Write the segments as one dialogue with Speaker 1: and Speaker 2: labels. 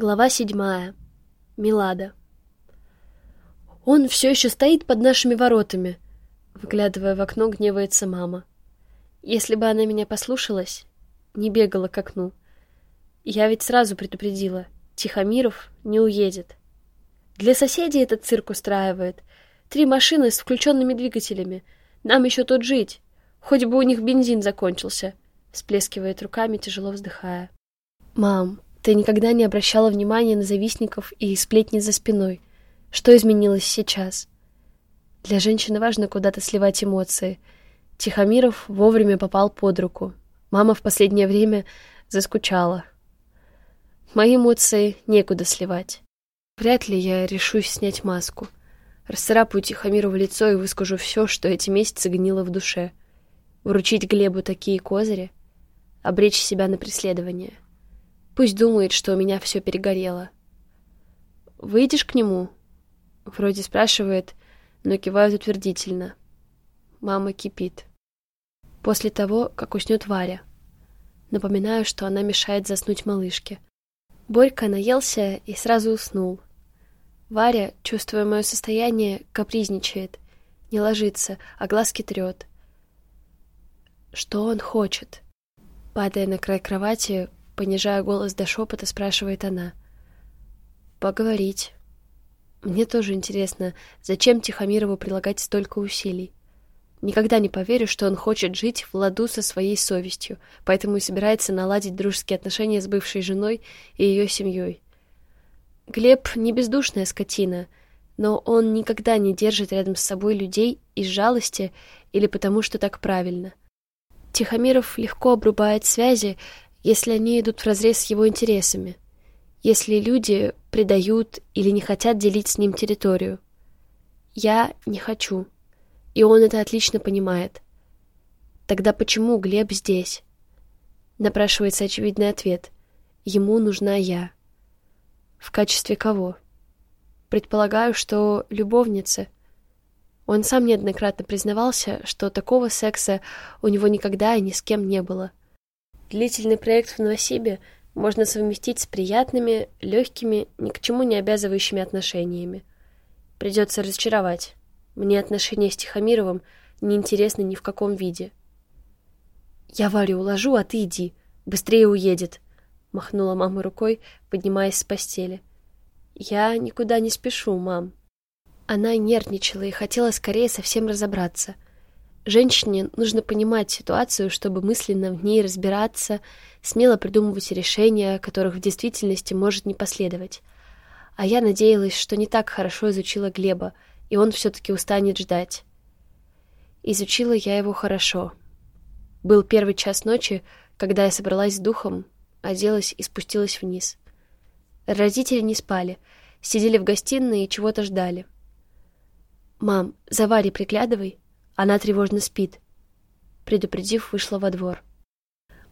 Speaker 1: Глава седьмая. Милада. «Он все еще стоит под нашими воротами», — выглядывая в окно, гневается мама. Если бы она меня послушалась, не бегала к окну. Я ведь сразу предупредила, Тихомиров не уедет. Для соседей этот цирк устраивает. Три машины с включенными двигателями. Нам еще тут жить. Хоть бы у них бензин закончился. Сплескивает руками, тяжело вздыхая. «Мам, ты никогда не обращала внимания на завистников и сплетни за спиной. Что изменилось сейчас? Для женщины важно куда-то сливать эмоции. Тихомиров вовремя попал под руку. Мама в последнее время заскучала. Мои эмоции некуда сливать. Вряд ли я решусь снять маску. Расцарапаю Тихомирову лицо и выскажу все, что эти месяцы гнило в душе. Вручить Глебу такие козыри, обречь себя на преследование — Пусть думает, что у меня все перегорело. «Выйдешь к нему?» Вроде спрашивает, но кивает утвердительно. Мама кипит. После того, как уснет Варя. Напоминаю, что она мешает заснуть малышке. Борька наелся и сразу уснул. Варя, чувствуя мое состояние, капризничает, не ложится, а глазки трет. Что он хочет? Падая на край кровати, Понижая голос до шепота, спрашивает она. «Поговорить. Мне тоже интересно, зачем Тихомирову прилагать столько усилий? Никогда не поверю, что он хочет жить в ладу со своей совестью, поэтому и собирается наладить дружеские отношения с бывшей женой и ее семьей. Глеб не бездушная скотина, но он никогда не держит рядом с собой людей из жалости или потому, что так правильно. Тихомиров легко обрубает связи, если они идут вразрез с его интересами, если люди предают или не хотят делить с ним территорию. Я не хочу, и он это отлично понимает. Тогда почему Глеб здесь? Напрашивается очевидный ответ. Ему нужна я. В качестве кого? Предполагаю, что любовницы. Он сам неоднократно признавался, что такого секса у него никогда и ни с кем не было. Длительный проект в Новосибе можно совместить с приятными, легкими, ни к чему не обязывающими отношениями. Придется разочаровать. Мне отношения с Тихомировым не интересны ни в каком виде. «Я Варю уложу, а ты иди. Быстрее уедет», — махнула мама рукой, поднимаясь с постели. «Я никуда не спешу, мам». Она нервничала и хотела скорее совсем разобраться — Женщине нужно понимать ситуацию, чтобы мысленно в ней разбираться, смело придумывать решения, которых в действительности может не последовать. А я надеялась, что не так хорошо изучила Глеба, и он все-таки устанет ждать. Изучила я его хорошо. Был первый час ночи, когда я собралась с духом, оделась и спустилась вниз. Родители не спали, сидели в гостиной и чего-то ждали. «Мам, за Варей приглядывай», она тревожно спит. Предупредив, вышла во двор.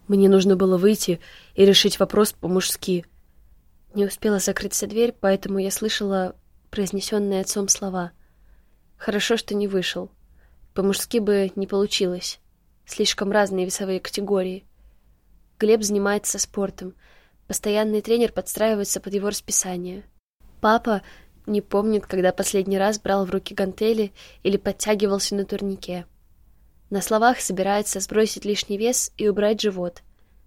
Speaker 2: Мне нужно было выйти и решить вопрос по-мужски.
Speaker 1: Не успела закрыться дверь, поэтому я слышала произнесенные отцом слова. Хорошо, что не вышел. По-мужски бы не получилось. Слишком разные весовые категории. Глеб занимается спортом. Постоянный тренер подстраивается под его расписание. Папа не помнит, когда последний раз брал в руки гантели или подтягивался на турнике. На словах собирается сбросить лишний вес и убрать живот,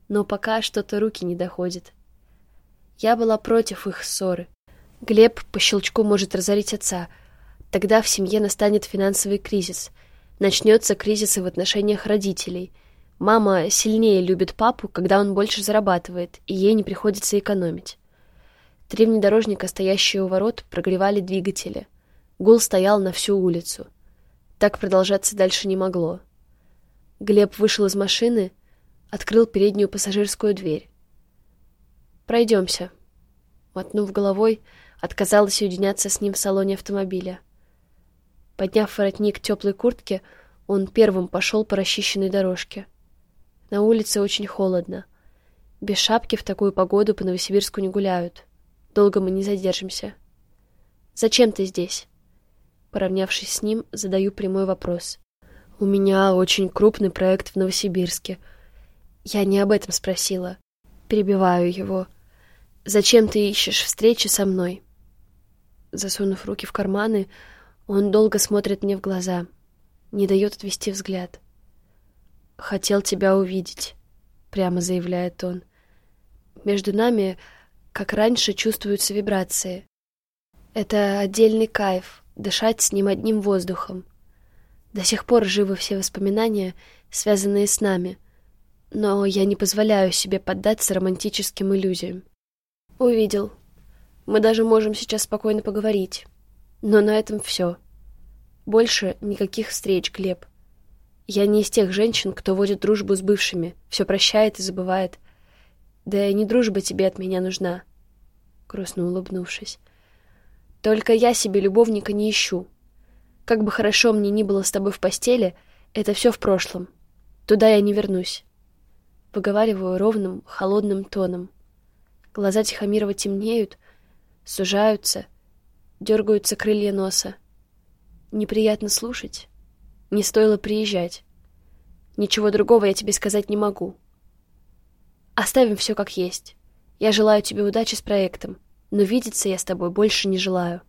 Speaker 1: но пока что-то руки не доходят. Я была против их ссоры. Глеб по щелчку может разорить отца. Тогда в семье настанет финансовый кризис. Начнется кризис и в отношениях родителей. Мама сильнее любит папу, когда он больше зарабатывает, и ей не приходится экономить. Три внедорожника, стоящие у ворот, прогревали двигатели. Гул стоял на всю улицу. Так продолжаться дальше не могло. Глеб вышел из машины, открыл переднюю пассажирскую дверь. «Пройдемся». Мотнув головой, отказалась уединяться с ним в салоне автомобиля. Подняв воротник теплой куртки, он первым пошел по расчищенной дорожке. На улице очень холодно. Без шапки в такую погоду по Новосибирску не гуляют. Долго мы не задержимся. Зачем ты здесь? Поравнявшись с ним, задаю прямой вопрос. У меня очень крупный проект в Новосибирске. Я не об этом спросила. Перебиваю его. Зачем ты ищешь встречи со мной? Засунув руки в карманы, он долго смотрит мне в глаза, не дает отвести взгляд. «Хотел тебя увидеть», — прямо заявляет он. Между нами, как раньше, чувствуются вибрации. Это отдельный кайф — дышать с ним одним воздухом. До сих пор живы все воспоминания, связанные с нами, но я не позволяю себе поддаться романтическим иллюзиям. Увидел. Мы даже можем сейчас спокойно поговорить. Но на этом все. Больше никаких встреч, Глеб. Я не из тех женщин, кто водит дружбу с бывшими, все прощает и забывает. Да и не дружба тебе от меня нужна. Грустно улыбнувшись. Только я себе любовника не ищу. Как бы хорошо мне ни было с тобой в постели, это все в прошлом. Туда я не вернусь. Выговариваю ровным, холодным тоном. Глаза Тихомирова темнеют, сужаются, дергаются крылья носа. Неприятно слушать. Не стоило приезжать. Ничего другого я тебе сказать не могу. Оставим все как есть. Я желаю тебе удачи с проектом, но видеться я с тобой больше не желаю.